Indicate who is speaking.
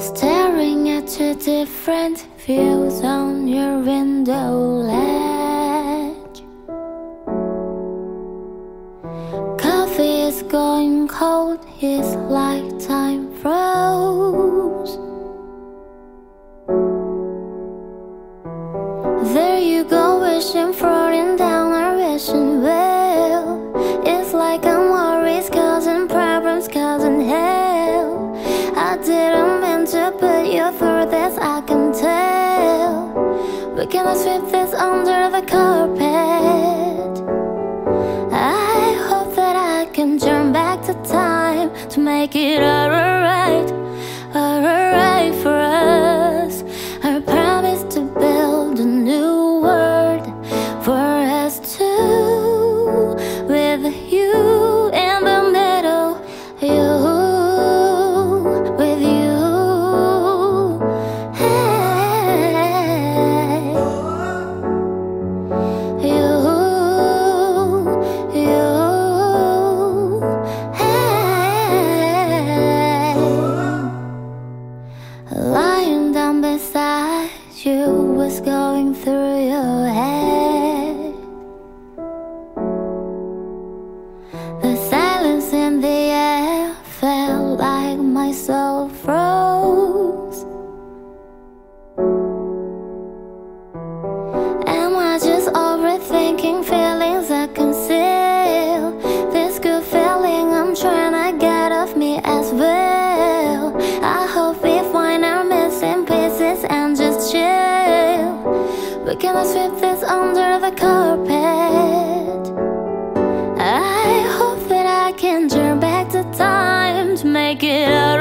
Speaker 1: Staring at your different views on your window ledge. Coffee is going cold, it's like time froze. We I sweep this under the carpet. I hope that I can turn back the time to make it alright, alright going through your head. The silence in the air felt like my soul froze. Cannot sweep this under the carpet. I hope that I can turn back the time to make it alright.